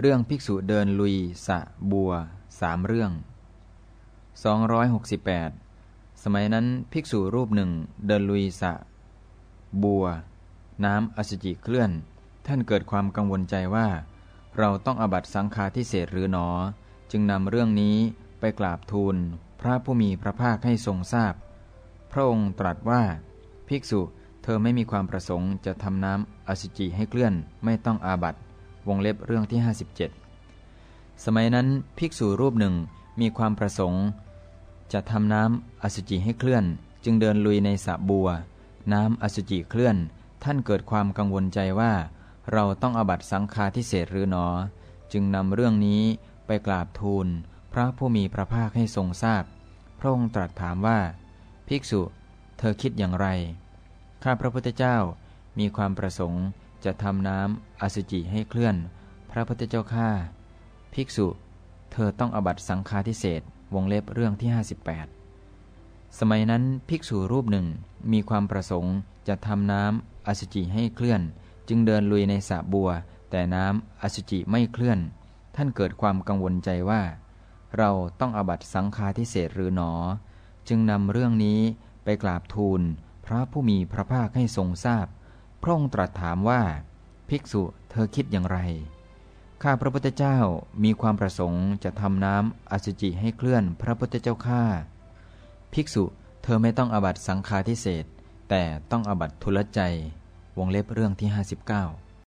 เรื่องภิกษุเดินลุย สะ บัวสามเรื่อง 268 สมัยนั้นภิกษุรูปหนึ่งเดินลุย สะ บัว น้ำอสุจิเคลื่อน ท่านเกิดความกังวลใจว่า เราต้องอบัตสังฆาทิเศษหรือหนอ จึงนำเรื่องนี้ไปกราบทูล พระผู้มีพระภาคให้ทรงทราบพระองค์ตรัสว่า ภิกษุเธอไม่มีความประสงค์จะทำน้ำอสุจิให้เคลื่อนไม่ต้องอาบัต วงเล็บเรื่องที่ 57 สมัยนั้นภิกษุรูปหนึ่งมีความประสงค์ จะทำน้ำอสุจิให้เคลื่อน จึงเดินลุยในสระบัว น้ำอสุจิเคลื่อน ท่านเกิดความกังวลใจว่า เราต้องอบัตสังฆาทิเศษหรือหนอ จึงนำเรื่องนี้ไปกราบทูล พระผู้มีพระภาคให้ทรงทราบ พระองค์ตรัสถามว่า ภิกษุ เธอคิดอย่างไร ข้าพระพุทธเจ้ามีความประสงค์ จะทำน้ำอสุจิให้เคลื่อน พระพุทธเจ้าข้าภิกษุ เธอต้องอบัตสังฆาทิเศษวงเล็บเรื่องที่ 58 สมัยนั้นภิกษุรูปหนึ่งมีความประสงค์จะทำน้ำอสุจิให้เคลื่อน จึงเดินลุยในสระบัว แต่น้ำอสุจิไม่เคลื่อน ท่านเกิดความกังวลใจว่า เราต้องอบัตสังฆาทิเศษหรือหนอ จึงนำเรื่องนี้ไปกราบทูลพระผู้มีพระภาคให้ทรงทราบ พระองค์ตรัสถามว่า ภิกษุเธอคิดอย่างไร ข้าพระพุทธเจ้ามีความประสงค์จะทำน้ำอสุจิให้เคลื่อนพระพุทธเจ้าข้าภิกษุเธอไม่ต้องอบัตสังฆาทิเศษแต่ต้องอบัตทุลใจ วงเล็บเรื่องที่ 59